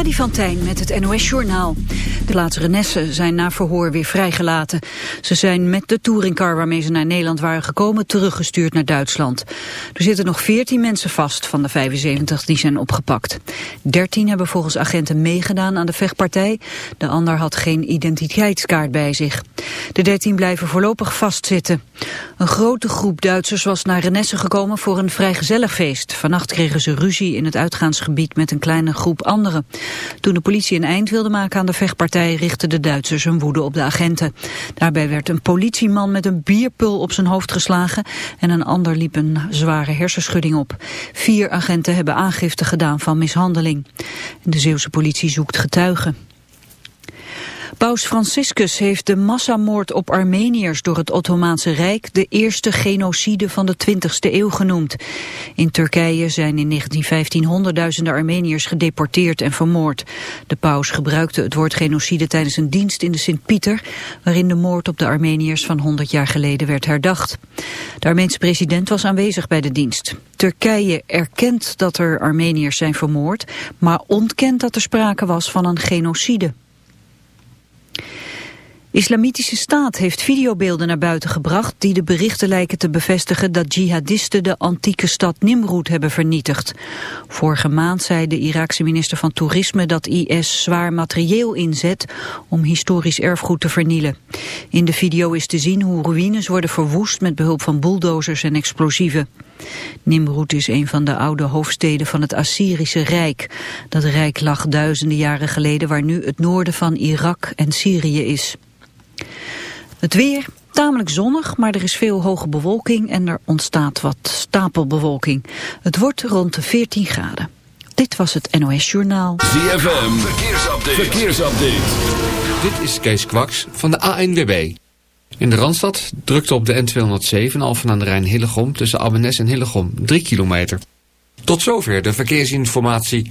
Freddy met het NOS-journaal. De laatste Renesse zijn na verhoor weer vrijgelaten. Ze zijn met de touringcar waarmee ze naar Nederland waren gekomen... teruggestuurd naar Duitsland. Er zitten nog 14 mensen vast van de 75 die zijn opgepakt. 13 hebben volgens agenten meegedaan aan de vechtpartij. De ander had geen identiteitskaart bij zich. De 13 blijven voorlopig vastzitten. Een grote groep Duitsers was naar Renesse gekomen voor een vrijgezellig feest. Vannacht kregen ze ruzie in het uitgaansgebied met een kleine groep anderen. Toen de politie een eind wilde maken aan de vechtpartij richtten de Duitsers hun woede op de agenten. Daarbij werd een politieman met een bierpul op zijn hoofd geslagen en een ander liep een zware hersenschudding op. Vier agenten hebben aangifte gedaan van mishandeling. De Zeeuwse politie zoekt getuigen. Paus Franciscus heeft de massamoord op Armeniërs door het Ottomaanse Rijk de eerste genocide van de 20e eeuw genoemd. In Turkije zijn in 1915 honderdduizenden Armeniërs gedeporteerd en vermoord. De paus gebruikte het woord genocide tijdens een dienst in de Sint-Pieter, waarin de moord op de Armeniërs van 100 jaar geleden werd herdacht. De Armeense president was aanwezig bij de dienst. Turkije erkent dat er Armeniërs zijn vermoord, maar ontkent dat er sprake was van een genocide. Islamitische Staat heeft videobeelden naar buiten gebracht die de berichten lijken te bevestigen dat jihadisten de antieke stad Nimrud hebben vernietigd. Vorige maand zei de Iraakse minister van Toerisme dat IS zwaar materieel inzet om historisch erfgoed te vernielen. In de video is te zien hoe ruïnes worden verwoest met behulp van bulldozers en explosieven. Nimrud is een van de oude hoofdsteden van het Assyrische Rijk. Dat rijk lag duizenden jaren geleden waar nu het noorden van Irak en Syrië is. Het weer, tamelijk zonnig, maar er is veel hoge bewolking en er ontstaat wat stapelbewolking. Het wordt rond de 14 graden. Dit was het NOS Journaal. ZFM, verkeersupdate. verkeersupdate. Dit is Kees Kwaks van de ANWB. In de Randstad drukte op de N207 Alphen aan de Rijn Hillegom tussen Abbenes en Hillegom 3 kilometer. Tot zover de verkeersinformatie.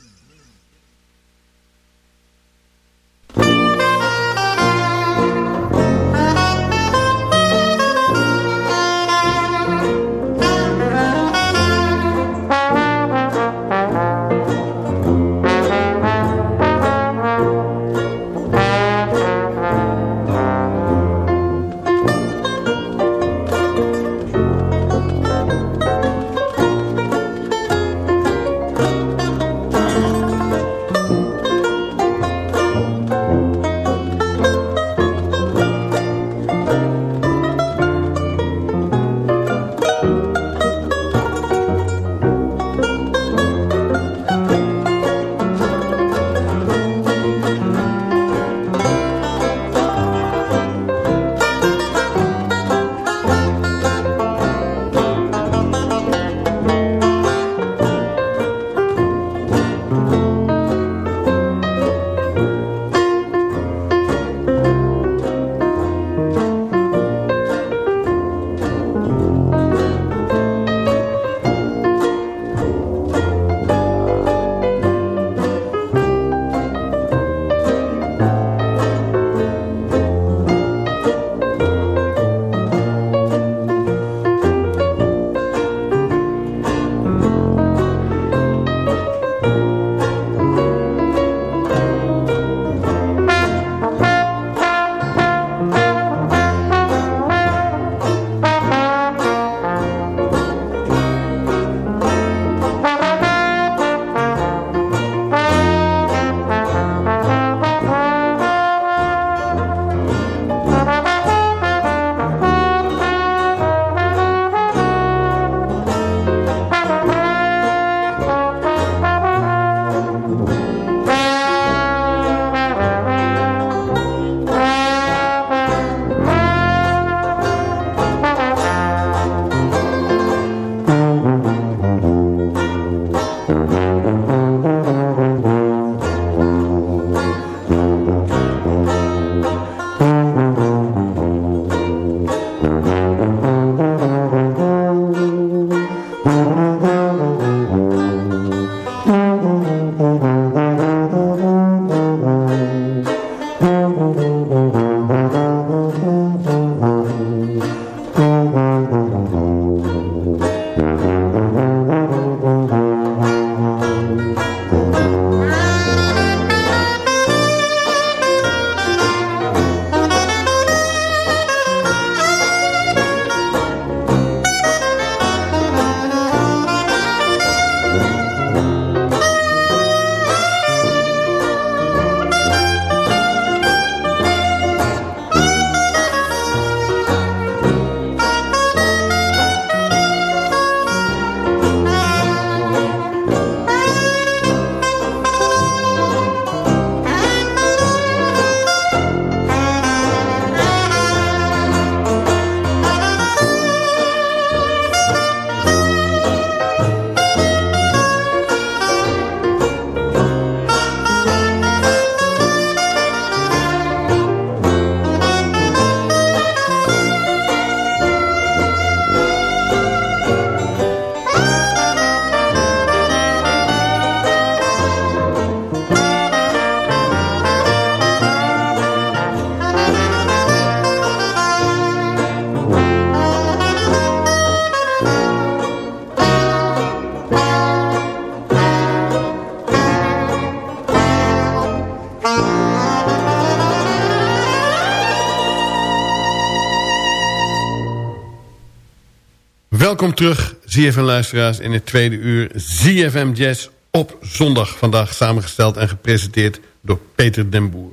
Welkom terug, ZFM-luisteraars, in het tweede uur ZFM Jazz op zondag. Vandaag samengesteld en gepresenteerd door Peter den Boer.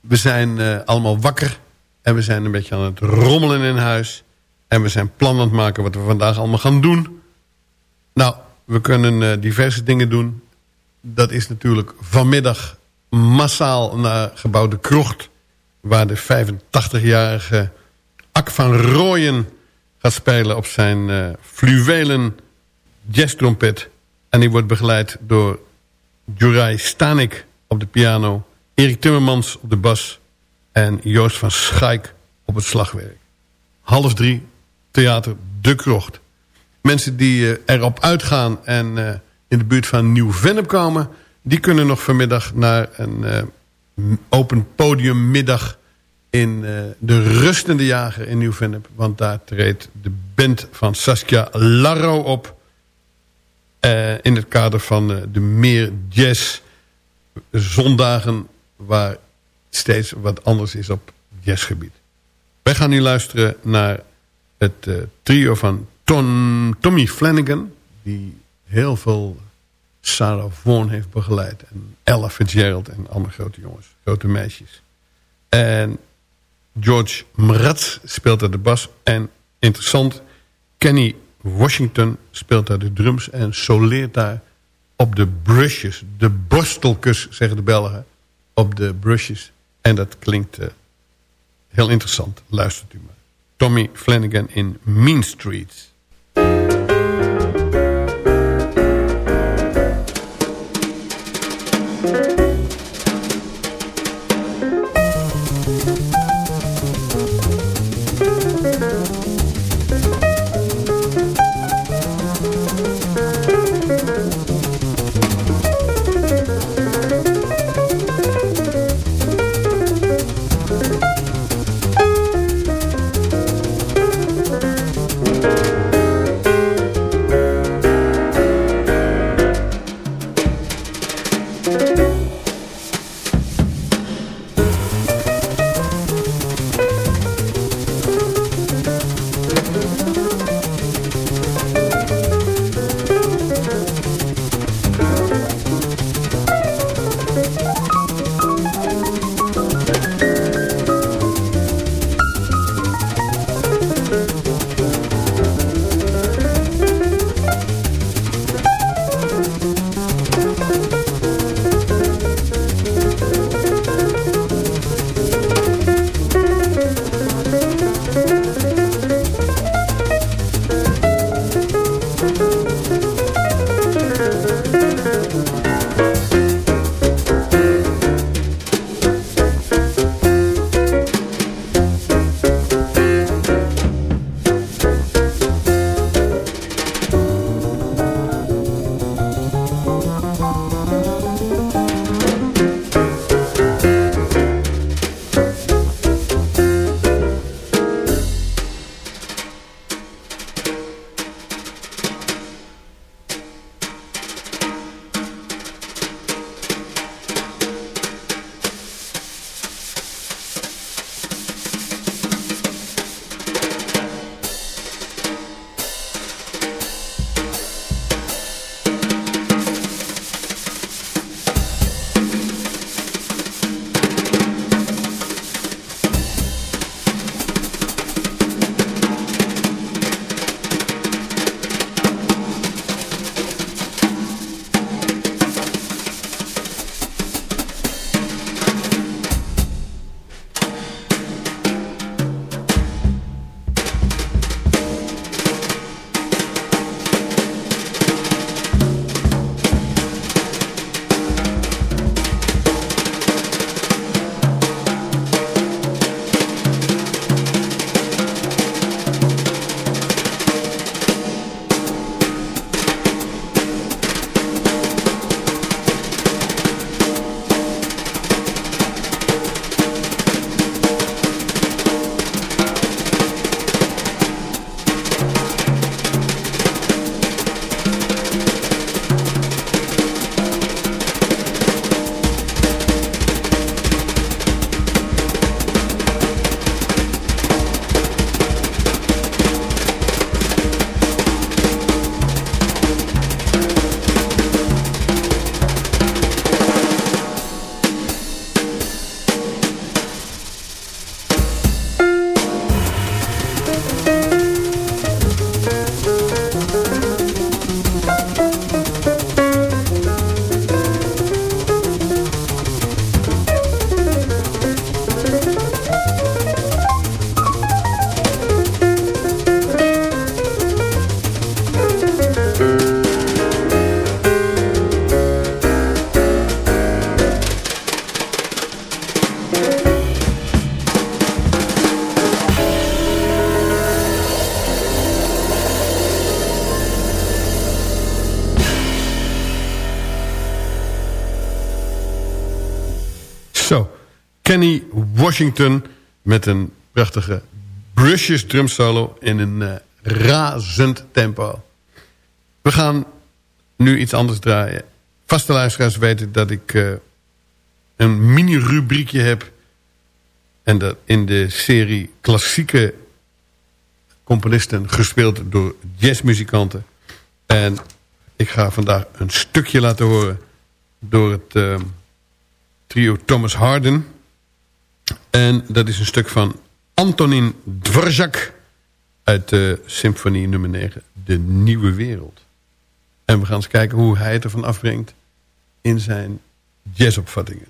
We zijn uh, allemaal wakker en we zijn een beetje aan het rommelen in huis. En we zijn plannen aan het maken wat we vandaag allemaal gaan doen. Nou, we kunnen uh, diverse dingen doen. Dat is natuurlijk vanmiddag massaal naar gebouw De Krocht... waar de 85-jarige Ak van Rooyen gaat spelen op zijn uh, fluwelen jazztrompet. En die wordt begeleid door Juraj Stanik op de piano... Erik Timmermans op de bas en Joost van Schaik op het slagwerk. Half drie, theater De Krocht. Mensen die uh, erop uitgaan en uh, in de buurt van Nieuw-Vennep komen... die kunnen nog vanmiddag naar een open podiummiddag... in de Rustende Jager in Nieuw-Vennep. Want daar treedt de band van Saskia Larro op... in het kader van de Meer Jazz zondagen... waar steeds wat anders is op jazzgebied. Wij gaan nu luisteren naar het trio van Tom, Tommy Flanagan... die heel veel Sarah Vaughan heeft begeleid. En Ella Fitzgerald en andere grote jongens, grote meisjes. En George Mraz speelt daar de bas. En interessant, Kenny Washington speelt daar de drums... en soleert daar op de brushes, de borstelkus, zeggen de Belgen... op de brushes. En dat klinkt uh, heel interessant. Luistert u maar. Tommy Flanagan in Mean Streets. Washington met een prachtige brushes drumsolo in een eh, razend tempo. We gaan nu iets anders draaien. Vaste luisteraars weten dat ik eh, een mini-rubriekje heb. En dat in de serie klassieke componisten gespeeld door jazzmuzikanten. En ik ga vandaag een stukje laten horen door het eh, trio Thomas Harden. En dat is een stuk van Antonin Dvorak uit de symfonie nummer 9, De Nieuwe Wereld. En we gaan eens kijken hoe hij het ervan afbrengt in zijn jazzopvattingen.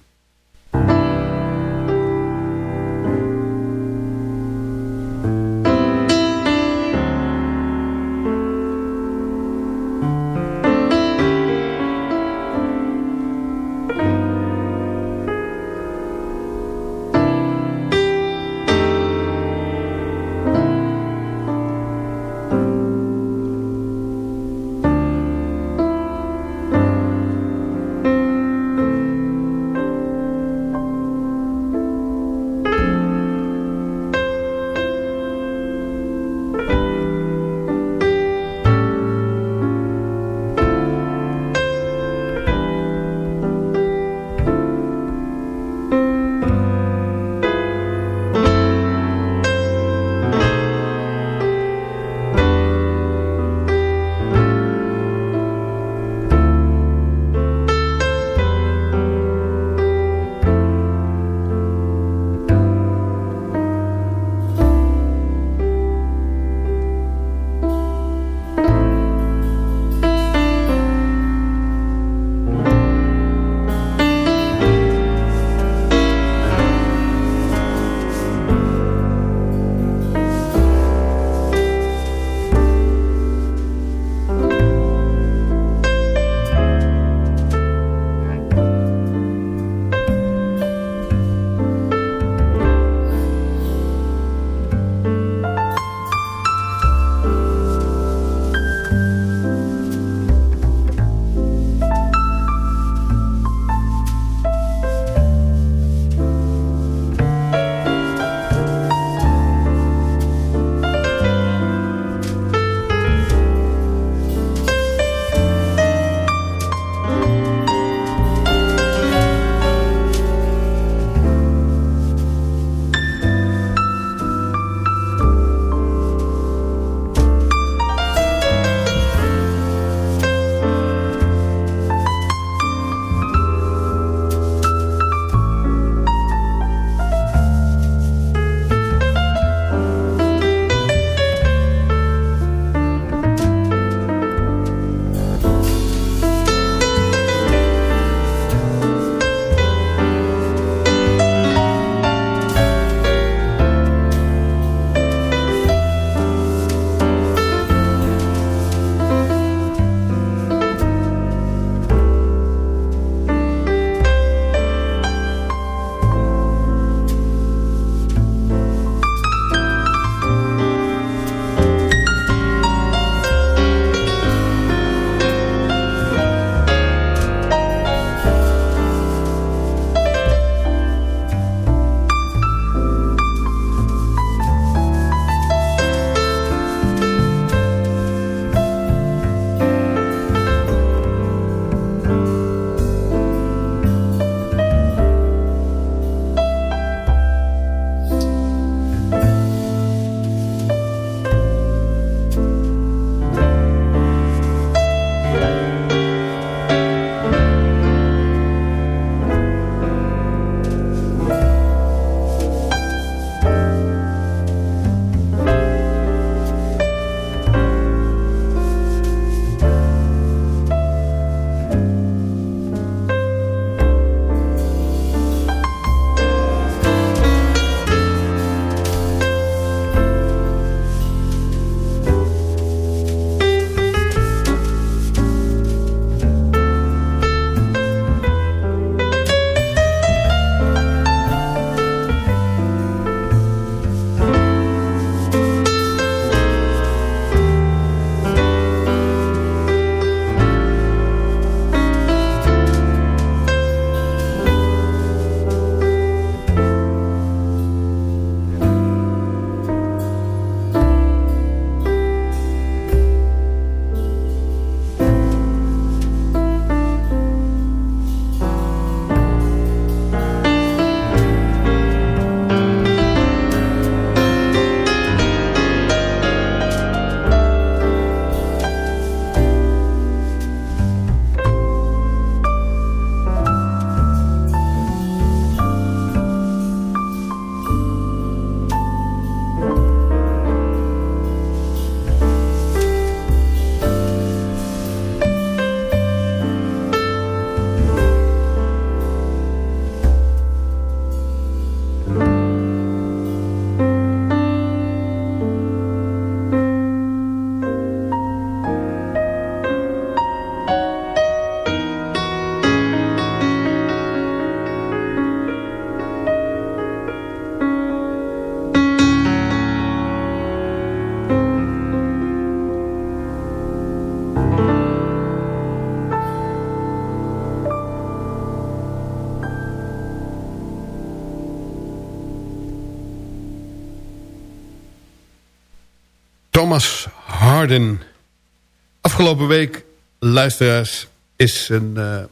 Afgelopen week, luisteraars, is een uh,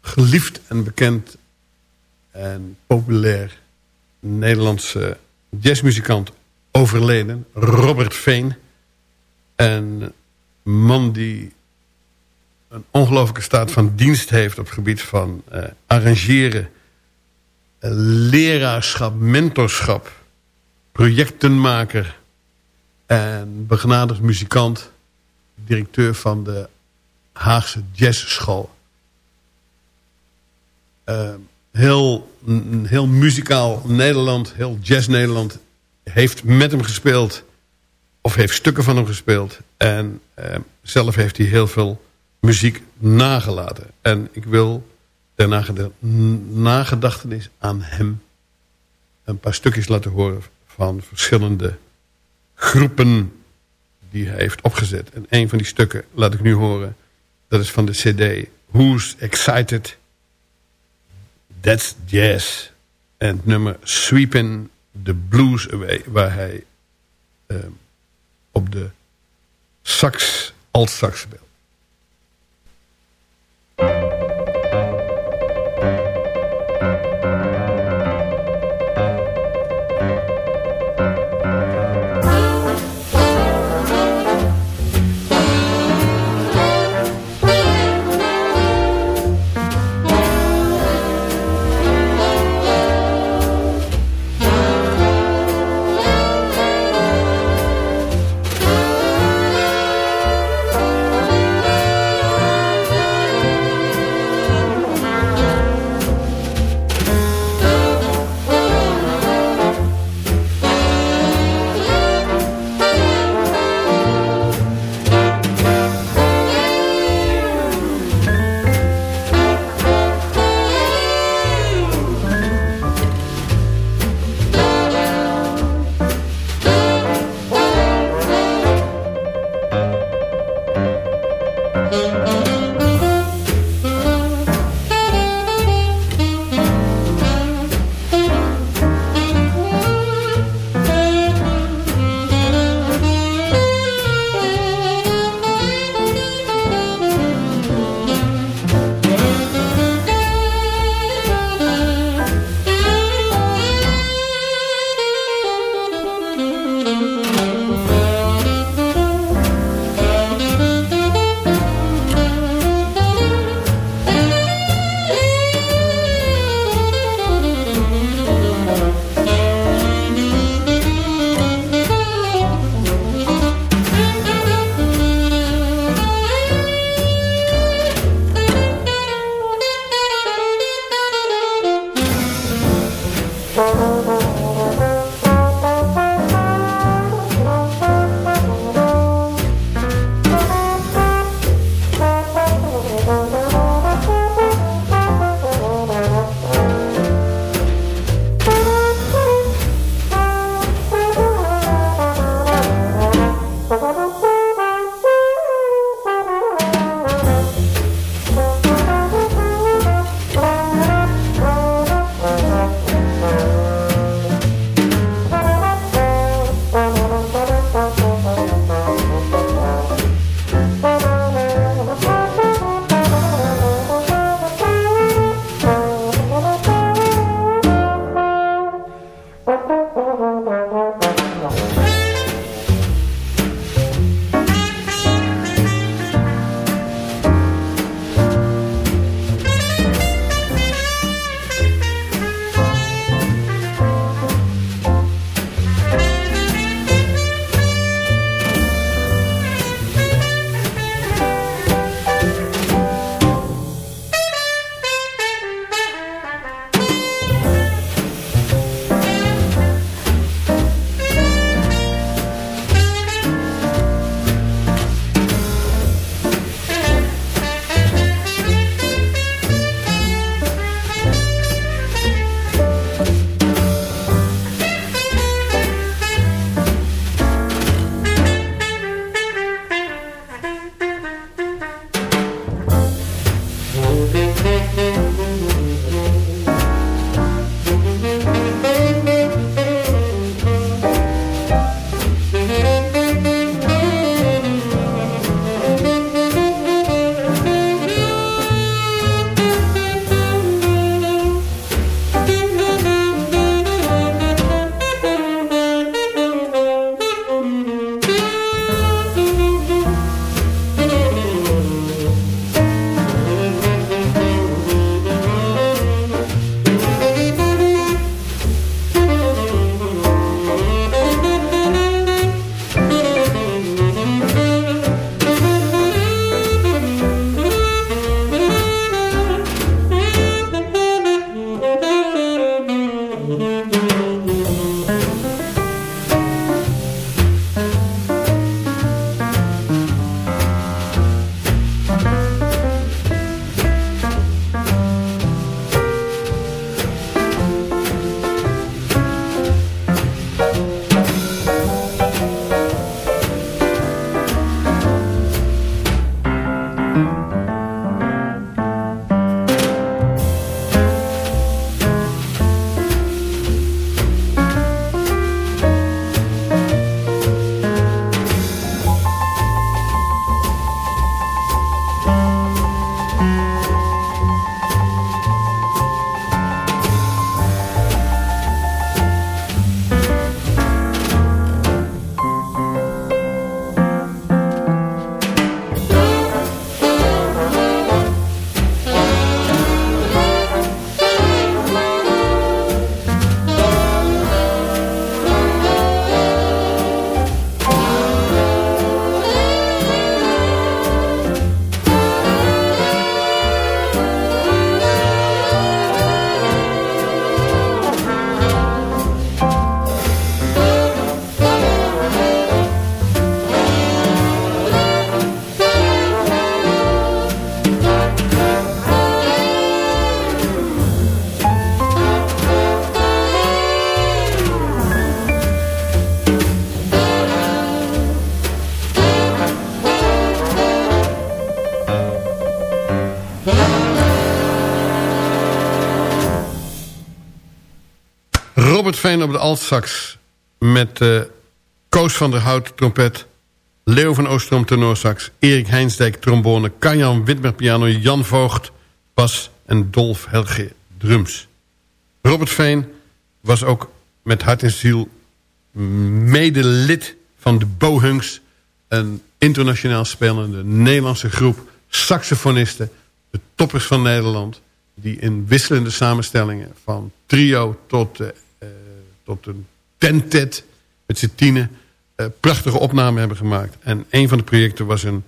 geliefd en bekend en populair Nederlandse jazzmuzikant overleden. Robert Veen. Een man die een ongelooflijke staat van dienst heeft op het gebied van uh, arrangeren, leraarschap, mentorschap, projectenmaker en begenadigd muzikant, directeur van de Haagse Jazzschool. Uh, heel, heel muzikaal Nederland, heel jazz Nederland heeft met hem gespeeld of heeft stukken van hem gespeeld. En uh, zelf heeft hij heel veel muziek nagelaten. En ik wil ter nagedachtenis aan hem een paar stukjes laten horen van verschillende groepen die hij heeft opgezet. En een van die stukken laat ik nu horen. Dat is van de cd Who's Excited? That's Jazz. En het nummer Sweeping the Blues Away. Waar hij uh, op de sax, alt sax speelt. Veen op de altsax. Met uh, Koos van der Hout trompet. Leo van Oostrom tenorsax. Erik Heinsdijk trombone. Kanjan Witmer piano. Jan Voogd bas. En Dolf Helge drums. Robert Veen was ook met hart en ziel medelid van de Bohunks. Een internationaal spelende Nederlandse groep saxofonisten. De toppers van Nederland. Die in wisselende samenstellingen van trio tot, uh, tot een tentet met z'n tienen... Uh, prachtige opnamen hebben gemaakt. En een van de projecten was een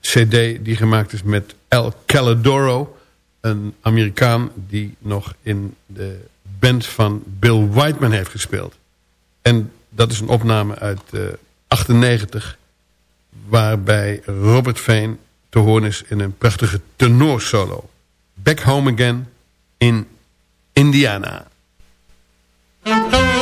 cd die gemaakt is met El Caladoro... een Amerikaan die nog in de band van Bill Whiteman heeft gespeeld. En dat is een opname uit uh, 98... waarbij Robert Veen te horen is in een prachtige tenorsolo. Back Home Again in Indiana. Música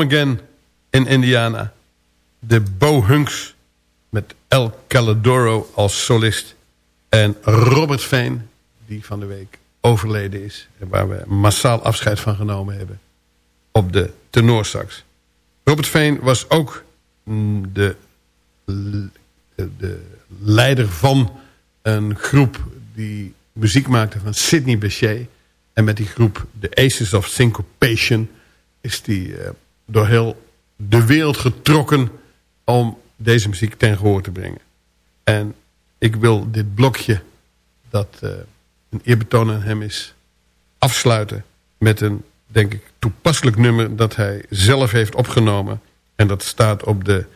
Again in Indiana. De Bohunks met El Caladoro als solist. En Robert Veen, die van de week overleden is. En waar we massaal afscheid van genomen hebben. Op de tenorsax. Robert Veen was ook mm, de, de leider van een groep die muziek maakte van Sidney Bechet. En met die groep The Aces of Syncopation is die uh, door heel de wereld getrokken om deze muziek ten gehoor te brengen. En ik wil dit blokje dat uh, een eerbetoon aan hem is afsluiten met een, denk ik, toepasselijk nummer dat hij zelf heeft opgenomen. En dat staat op de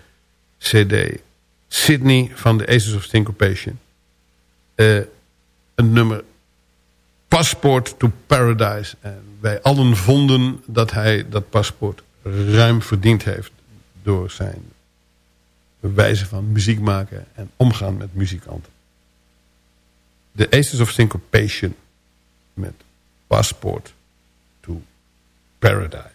cd Sydney van de Aces of Syncopation. Uh, een nummer Passport to Paradise. En wij allen vonden dat hij dat paspoort ruim verdiend heeft... door zijn wijze van muziek maken en omgaan met muzikanten. The Aces of Syncopation met Passport to Paradise.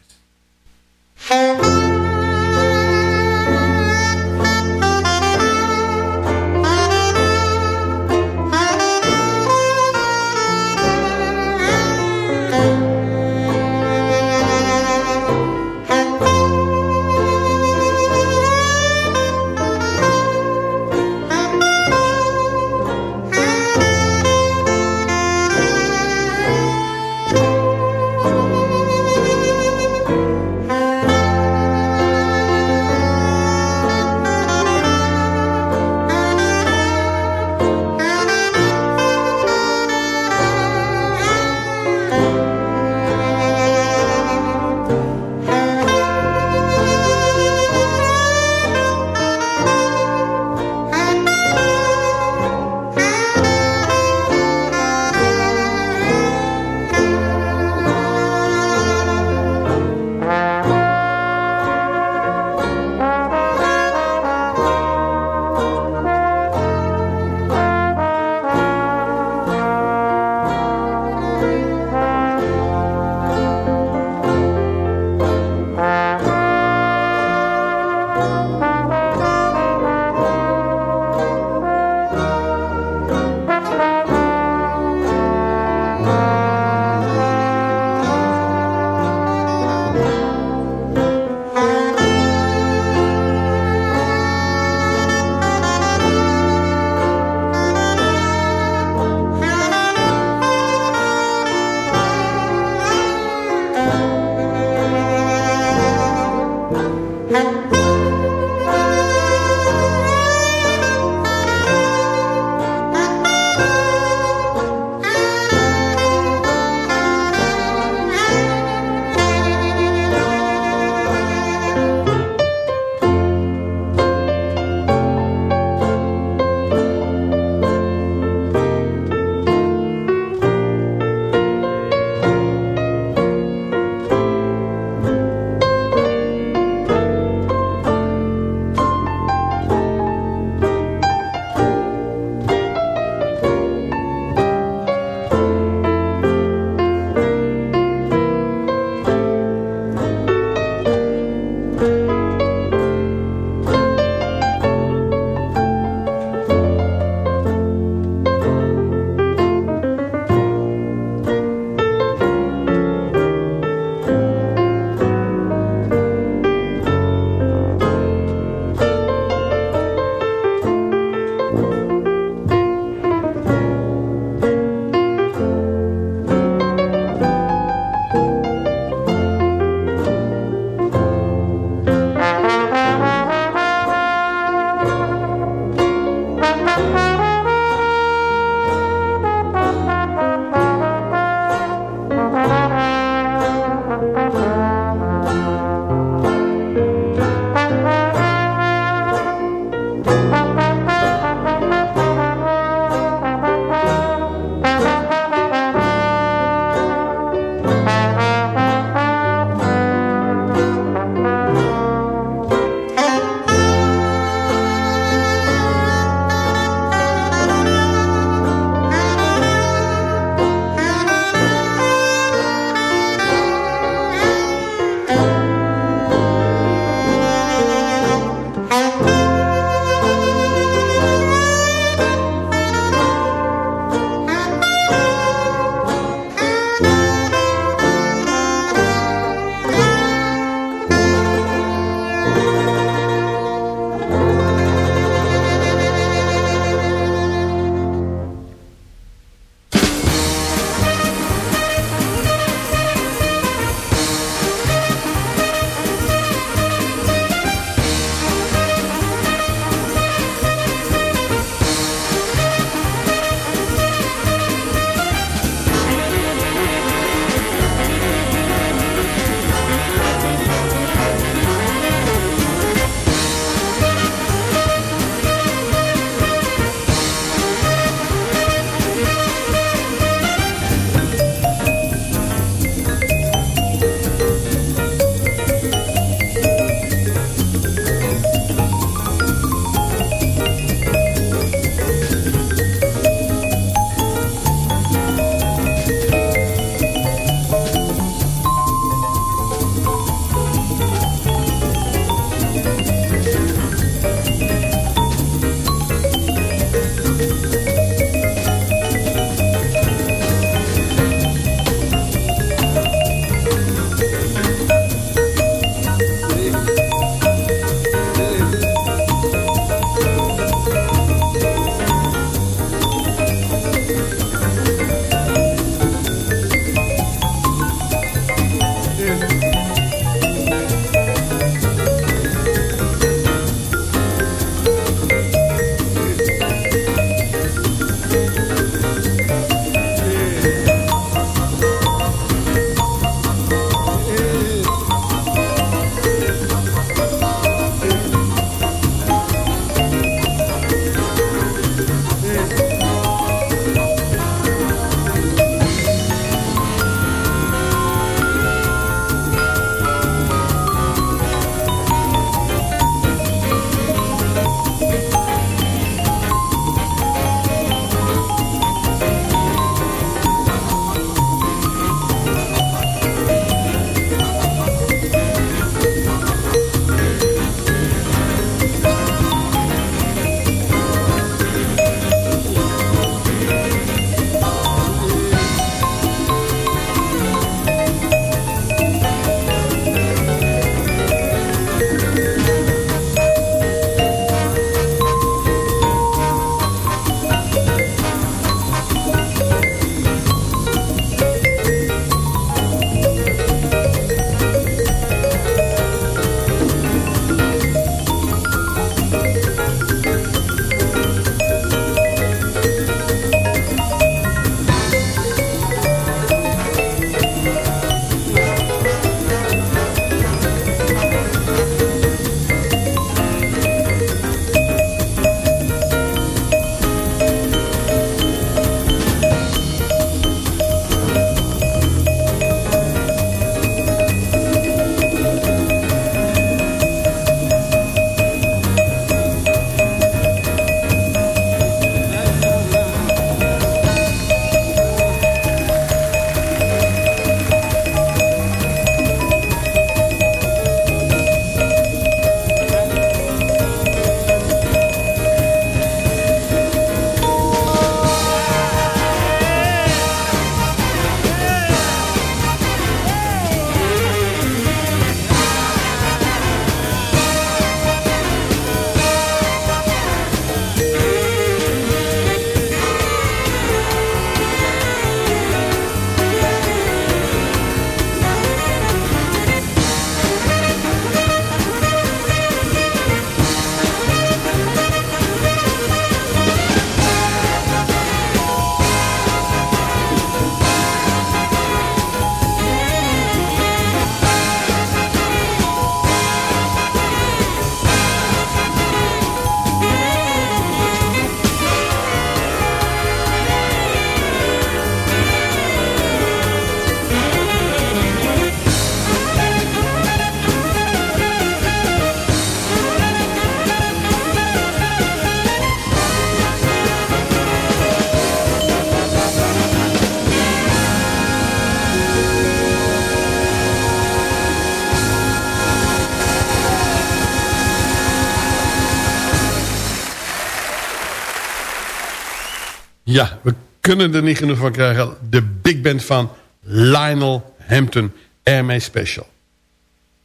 Ja, we kunnen er niet genoeg van krijgen. De big band van Lionel Hampton. Airmail Special.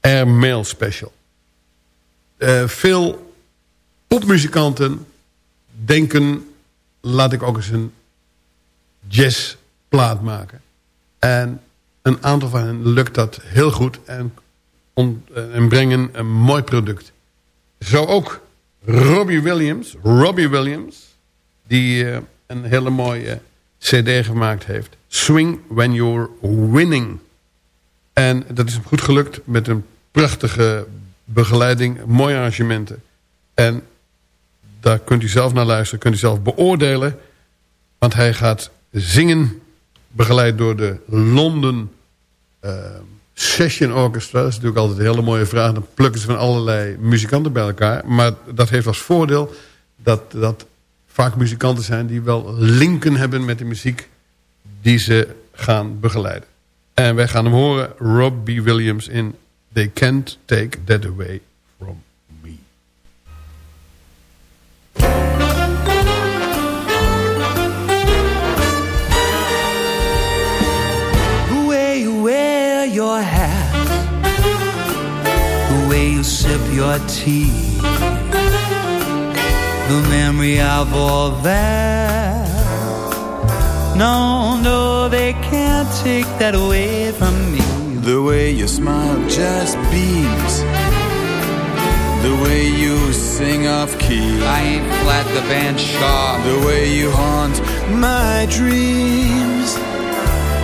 Airmail Special. Eh, veel popmuzikanten denken... laat ik ook eens een jazzplaat maken. En een aantal van hen lukt dat heel goed... en, on- en brengen een mooi product. Zo ook Robbie Williams. Robbie Williams die eh, een hele mooie cd gemaakt heeft. Swing When You're Winning. En dat is goed gelukt met een prachtige begeleiding, mooie arrangementen. En daar kunt u zelf naar luisteren, kunt u zelf beoordelen. Want hij gaat zingen, begeleid door de London eh, Session Orchestra. Dat is natuurlijk altijd een hele mooie vraag. Dan plukken ze van allerlei muzikanten bij elkaar. Maar dat heeft als voordeel dat, dat vaak muzikanten zijn... die wel linken hebben met de muziek die ze gaan begeleiden. En wij gaan hem horen, Robbie Williams in They Can't Take That Away From Me. Your hat, the way you sip your tea, the memory of all that. No, no, they can't take that away from me. The way you smile just beams. The way you sing off key. I ain't flat the band sharp. The way you haunt my dreams.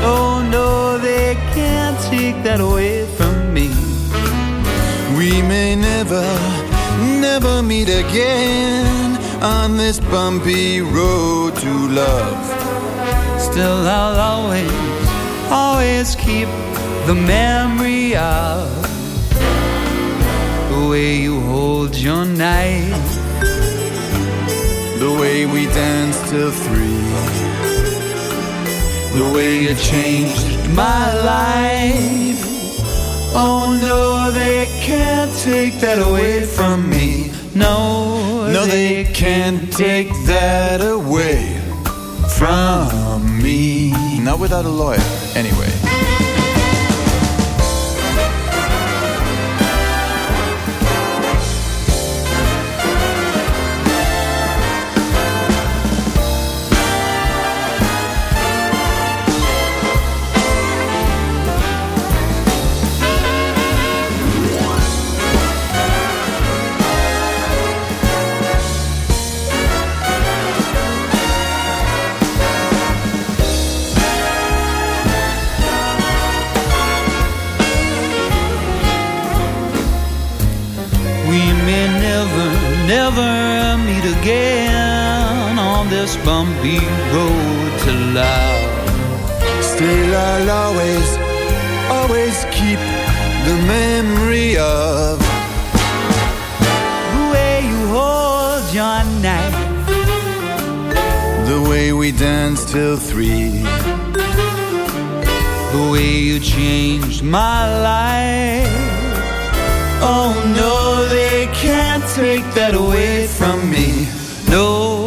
Oh no, they can't take that away from me. We may never, never meet again on this bumpy road to love. Still, I'll always, always keep the memory of the way you hold your knife. The way we danced till three. The way you changed my life. Oh no, they can't take that away from me. No, No, they can't take that away from me. Not without a lawyer, anyway. Bumpy road to love. Still, I'll always, always keep the memory of The way you hold your knife. the way we danced till three. The way you changed my life. Oh no, they can't take that away from me. No,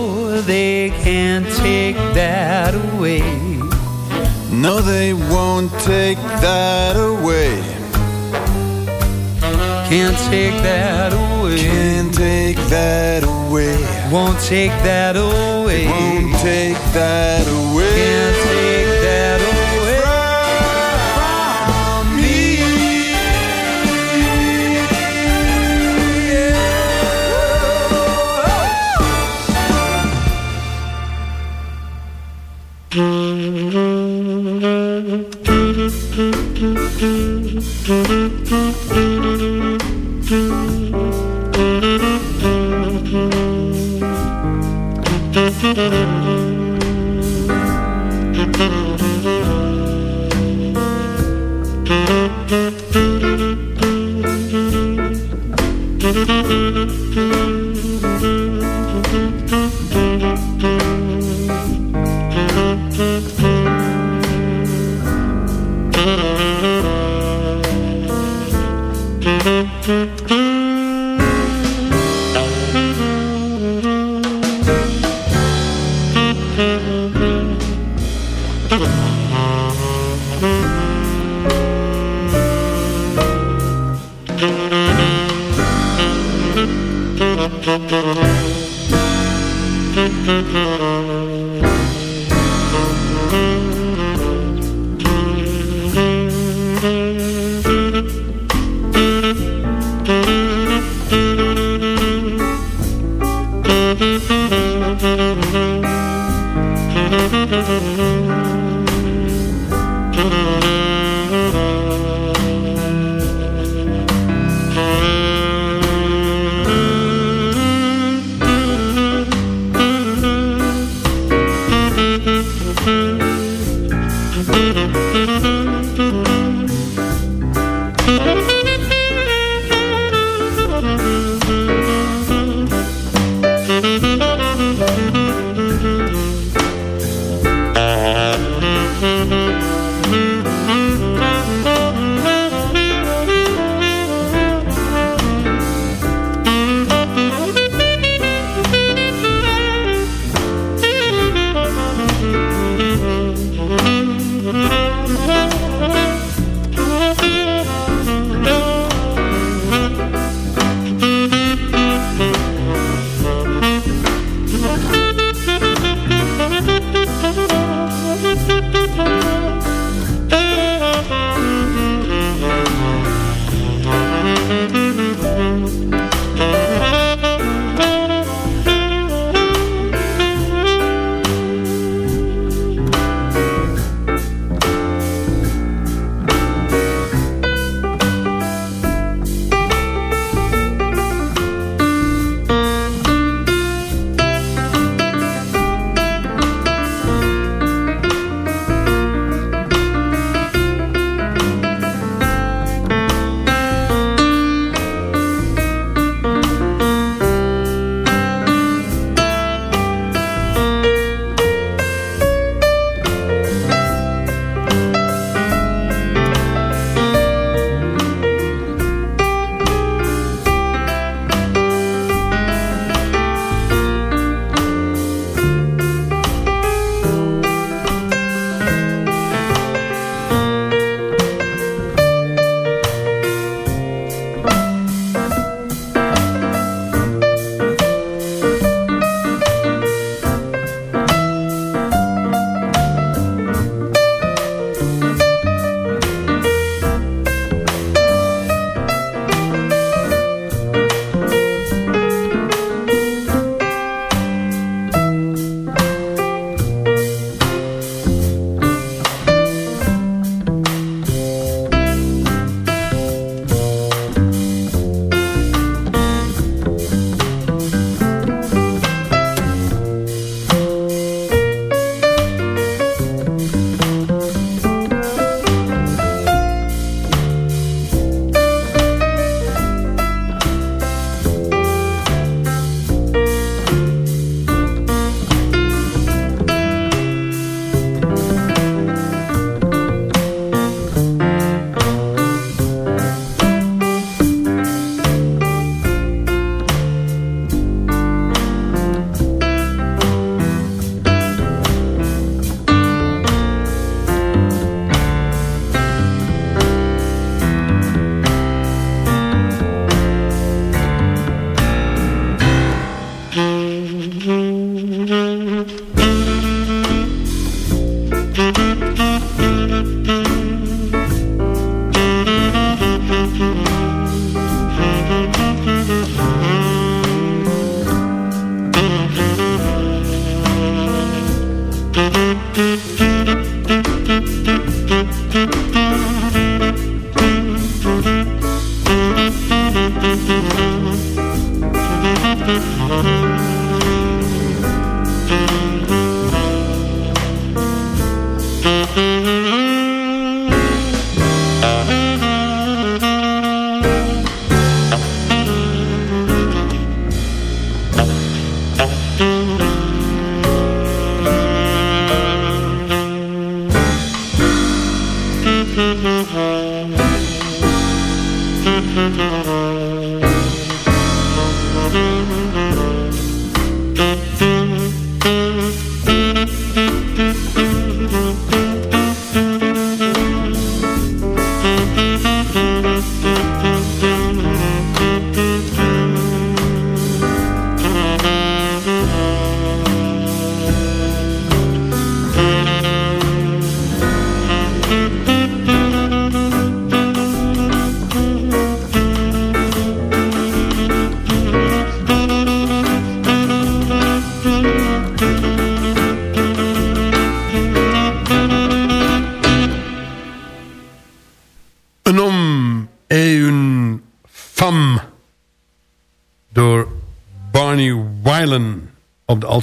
can't take that away. No, they won't take that away. Can't take that away. Can't take that away. Won't take that away. Won't take that away. Can't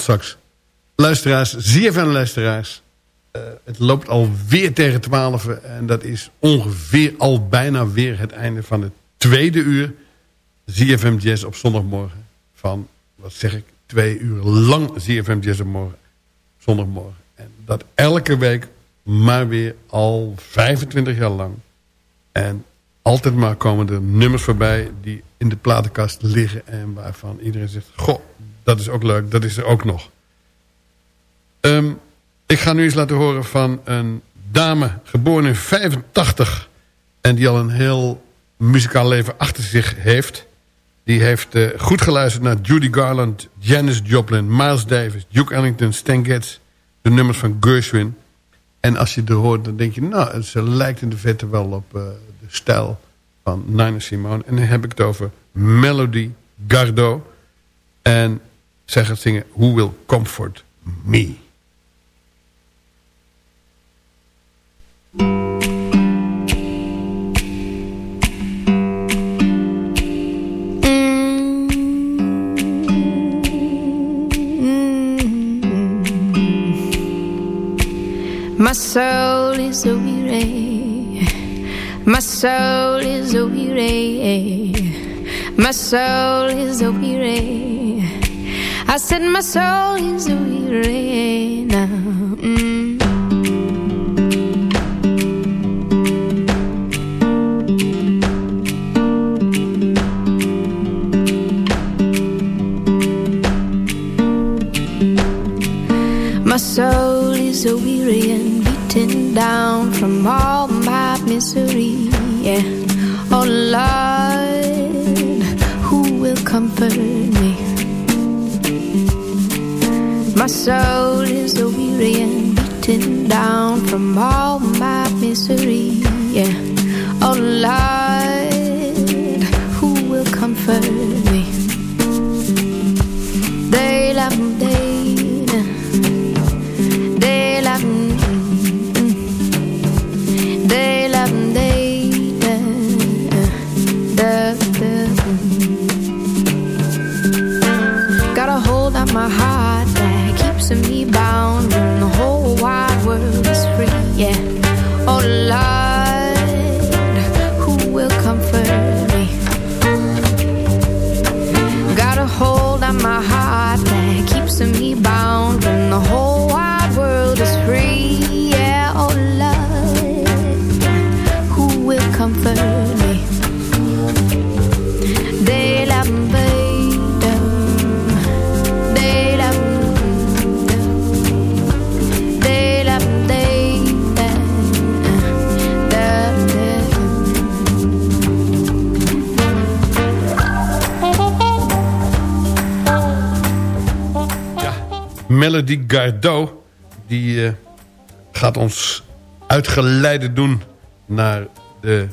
op de altsax. Luisteraars, eh, het loopt alweer tegen 12 en dat is ongeveer al bijna weer het einde van het tweede uur. ZFM Jazz op zondagmorgen. Van, wat zeg ik, twee uur lang ZFM Jazz op morgen, zondagmorgen. En dat elke week, maar weer al 25 jaar lang. En altijd maar komen er nummers voorbij die in de platenkast liggen... en waarvan iedereen zegt, goh, dat is ook leuk, dat is er ook nog. Ehm, ik ga nu eens laten horen van een dame, geboren in 85... en die al een heel muzikaal leven achter zich heeft. Die heeft eh, goed geluisterd naar Judy Garland, Janis Joplin... Miles Davis, Duke Ellington, Stan Getz... de nummers van Gershwin... En als je er hoort, dan denk je... nou, ze lijkt in de vette wel op eh, de stijl van Nina Simone. En dan heb ik het over Melody Gardot. En zij gaat zingen Who Will Comfort Me. My soul is a weary. My soul is a weary. My soul is a weary. I said my soul is weary now. Mm. My soul is a weary and beaten down from all my misery. Yeah. Oh Lord, who will comfort My soul is a weary and beaten down from all my misery. Yeah. Oh Lord, who will comfort me? Hold on my heart that keeps me bound when the whole Melody Gardot, die eh, gaat ons uitgeleide doen naar de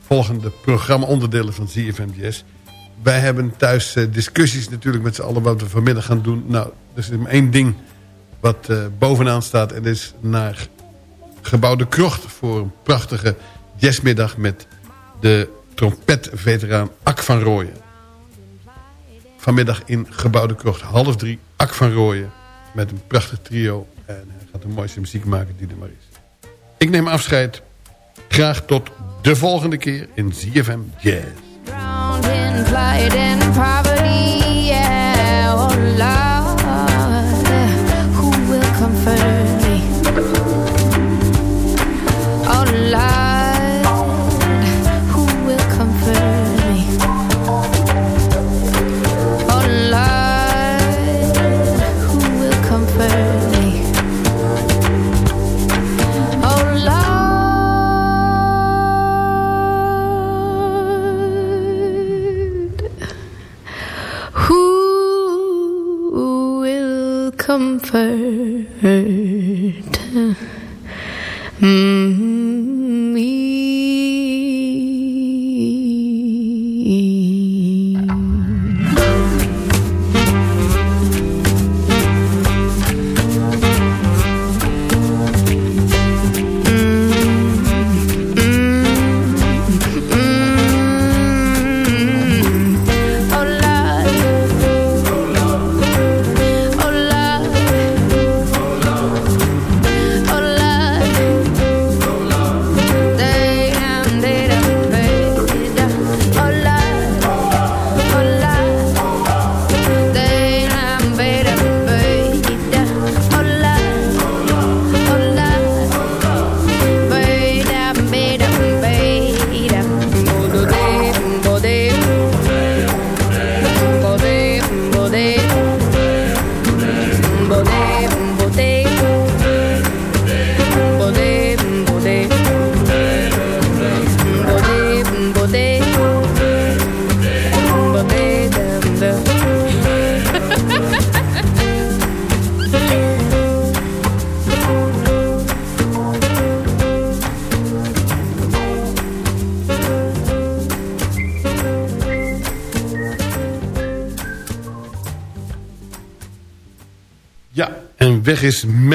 volgende programma-onderdelen van ZFM Jazz. Wij hebben thuis eh, discussies natuurlijk met z'n allen wat we vanmiddag gaan doen. Nou, er is maar één ding wat eh, bovenaan staat. En dat is naar Gebouw de Krocht voor een prachtige jazzmiddag met de trompetveteraan Ak van Rooyen. Vanmiddag in Gebouw de Krocht, half drie, Ak van Rooyen. Met een prachtig trio. En hij gaat de mooiste muziek maken die er maar is. Ik neem afscheid. Graag tot de volgende keer in ZFM Jazz. Comfort me?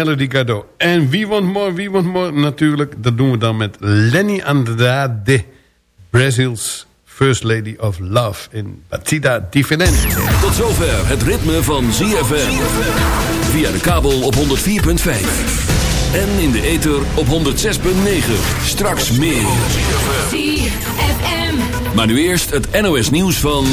Melody. En wie want more, wie want more natuurlijk. Dat doen we dan met Lenny Andrade. Brazil's First Lady of Love in Batida Differente. Tot zover het ritme van ZFM. Via de kabel op 104.5. En in de ether op 106.9. Straks meer. ZFM. Maar nu eerst het NOS nieuws van...